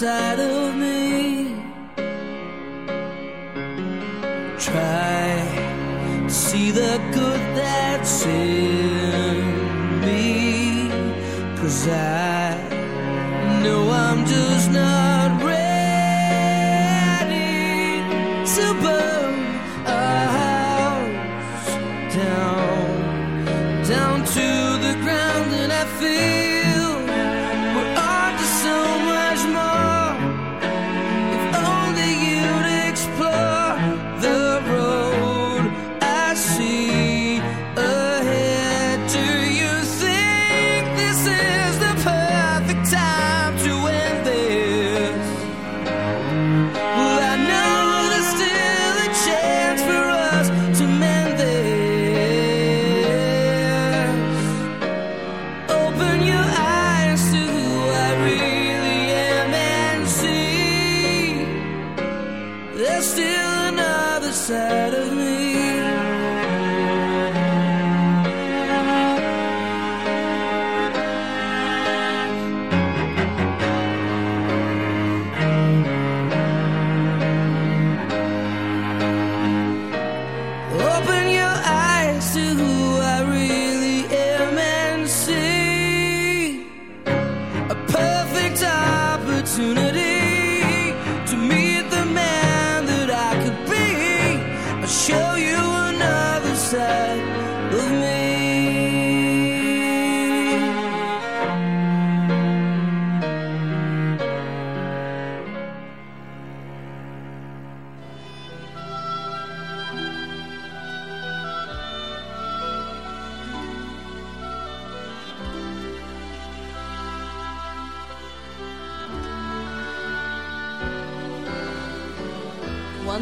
side of me. Try to see the good that's in me. Cause I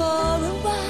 for a while.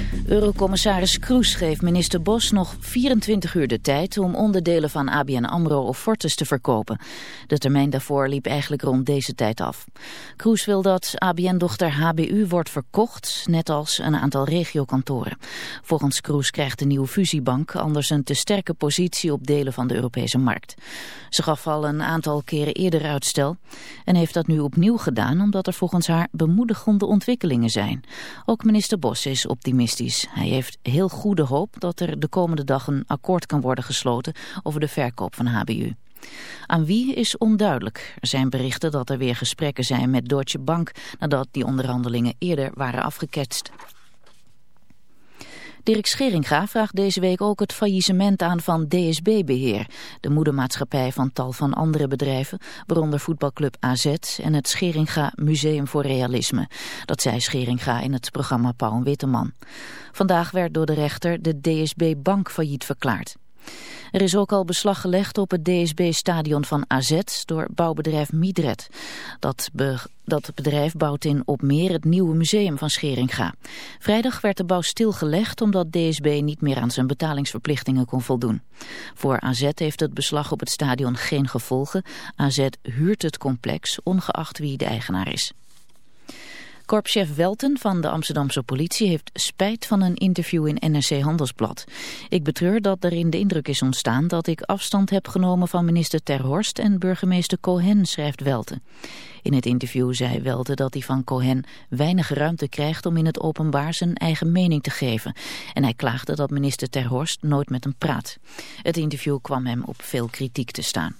Eurocommissaris Kroes geeft minister Bos nog 24 uur de tijd om onderdelen van ABN AMRO of Fortis te verkopen. De termijn daarvoor liep eigenlijk rond deze tijd af. Kroes wil dat ABN-dochter HBU wordt verkocht, net als een aantal regiokantoren. Volgens Kroes krijgt de nieuwe fusiebank anders een te sterke positie op delen van de Europese markt. Ze gaf al een aantal keren eerder uitstel en heeft dat nu opnieuw gedaan omdat er volgens haar bemoedigende ontwikkelingen zijn. Ook minister Bos is optimistisch. Hij heeft heel goede hoop dat er de komende dag een akkoord kan worden gesloten over de verkoop van HBU. Aan wie is onduidelijk. Er zijn berichten dat er weer gesprekken zijn met Deutsche Bank nadat die onderhandelingen eerder waren afgeketst. Dirk Scheringa vraagt deze week ook het faillissement aan van DSB Beheer, de moedermaatschappij van tal van andere bedrijven, waaronder voetbalclub AZ en het Scheringa Museum voor Realisme. Dat zei Scheringa in het programma Paul Witteman. Vandaag werd door de rechter de DSB Bank failliet verklaard. Er is ook al beslag gelegd op het DSB-stadion van AZ door bouwbedrijf Midred. Dat, dat bedrijf bouwt in Opmeer het nieuwe museum van Scheringa. Vrijdag werd de bouw stilgelegd omdat DSB niet meer aan zijn betalingsverplichtingen kon voldoen. Voor AZ heeft het beslag op het stadion geen gevolgen. AZ huurt het complex, ongeacht wie de eigenaar is. Korpschef Welten van de Amsterdamse politie heeft spijt van een interview in NRC Handelsblad. Ik betreur dat er in de indruk is ontstaan dat ik afstand heb genomen van minister Ter Horst en burgemeester Cohen, schrijft Welten. In het interview zei Welten dat hij van Cohen weinig ruimte krijgt om in het openbaar zijn eigen mening te geven. En hij klaagde dat minister Ter Horst nooit met hem praat. Het interview kwam hem op veel kritiek te staan.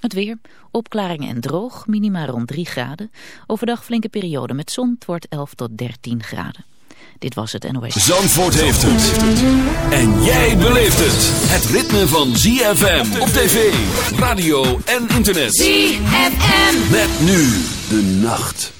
Het weer, opklaringen en droog, minima rond 3 graden. Overdag flinke periode met zon, het wordt 11 tot 13 graden. Dit was het NOS. Zandvoort heeft het. En jij beleeft het. Het ritme van ZFM op tv, radio en internet. ZFM. Met nu de nacht.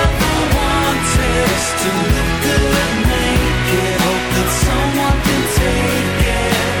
to look good naked, hope that someone can take it.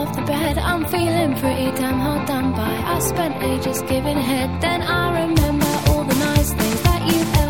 off the bed. I'm feeling pretty damn hard done by. I spent ages giving head. Then I remember all the nice things that you've ever.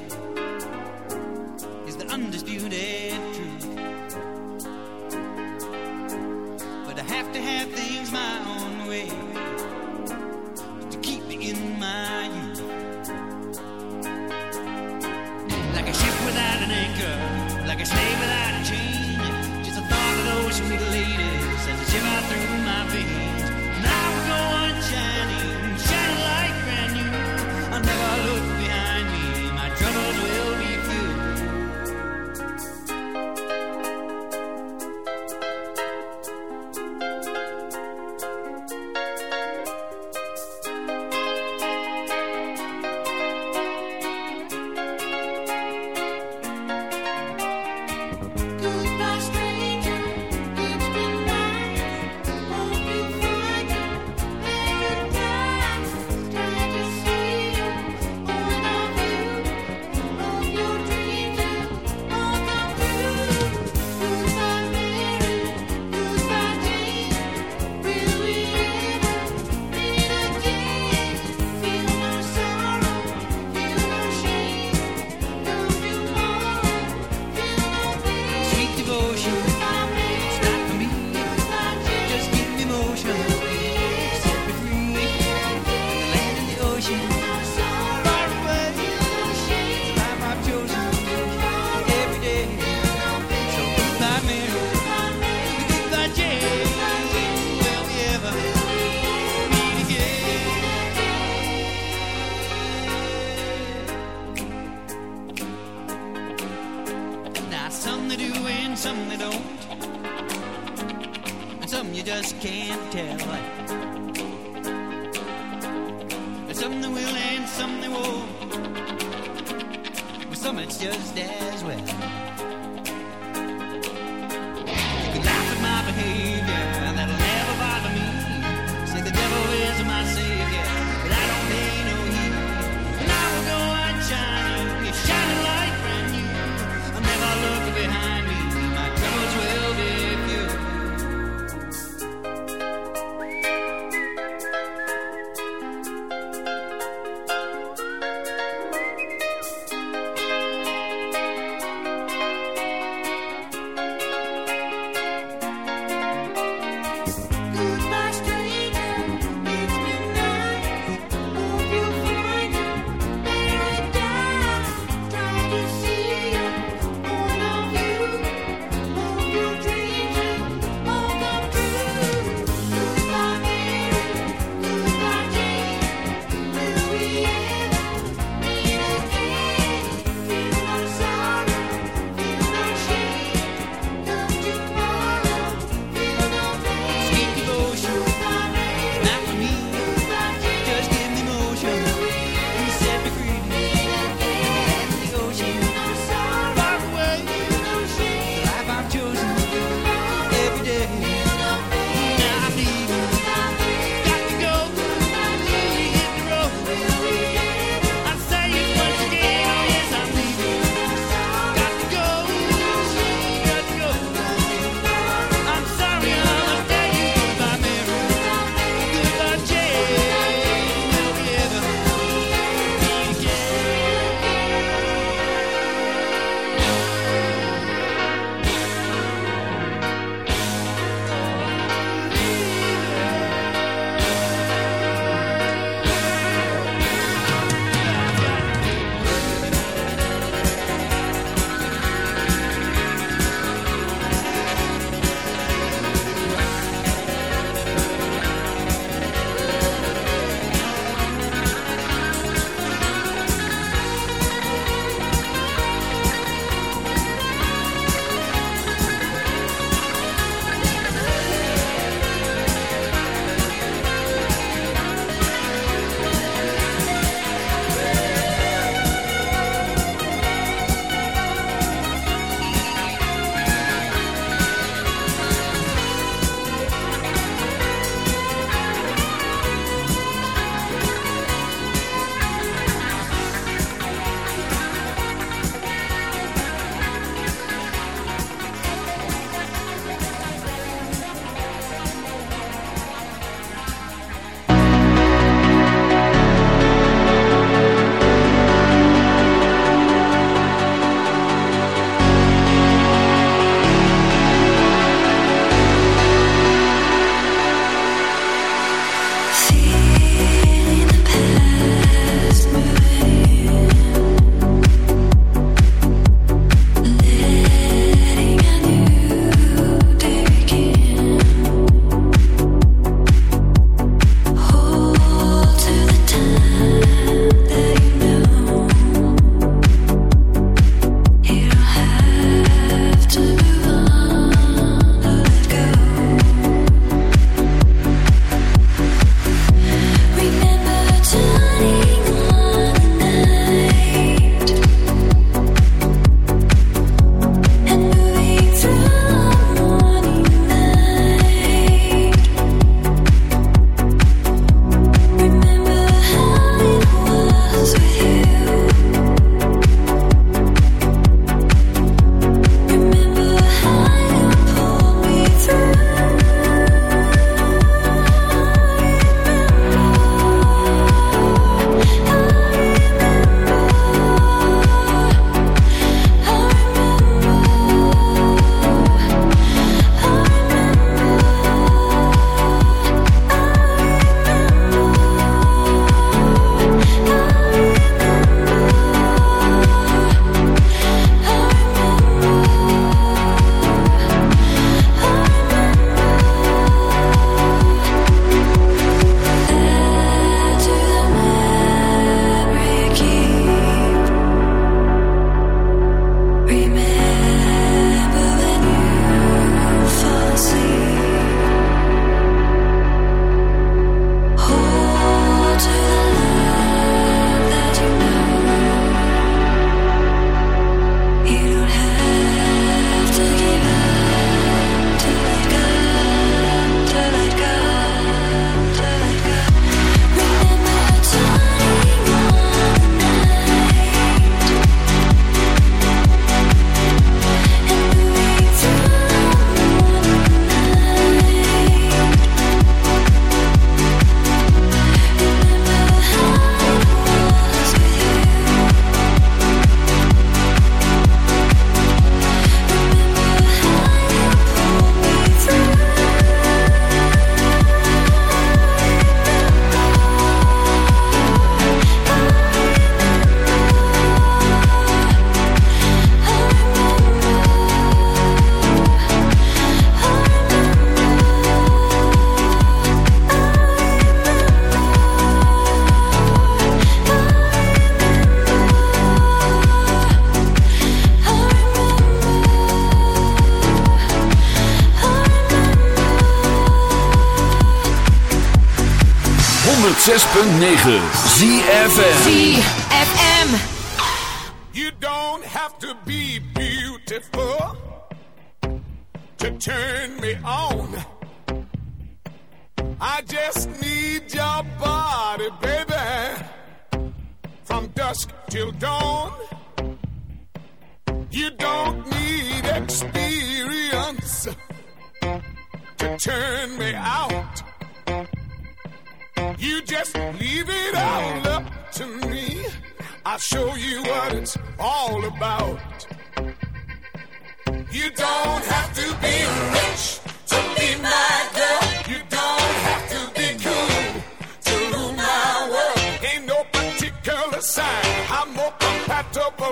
106.9 ZFN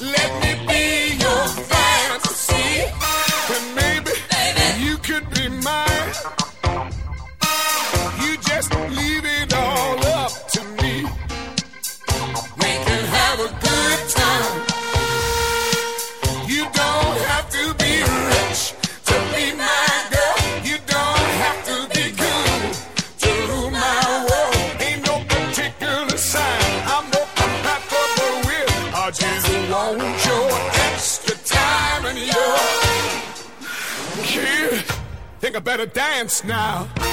Let me be your sing a better dance now.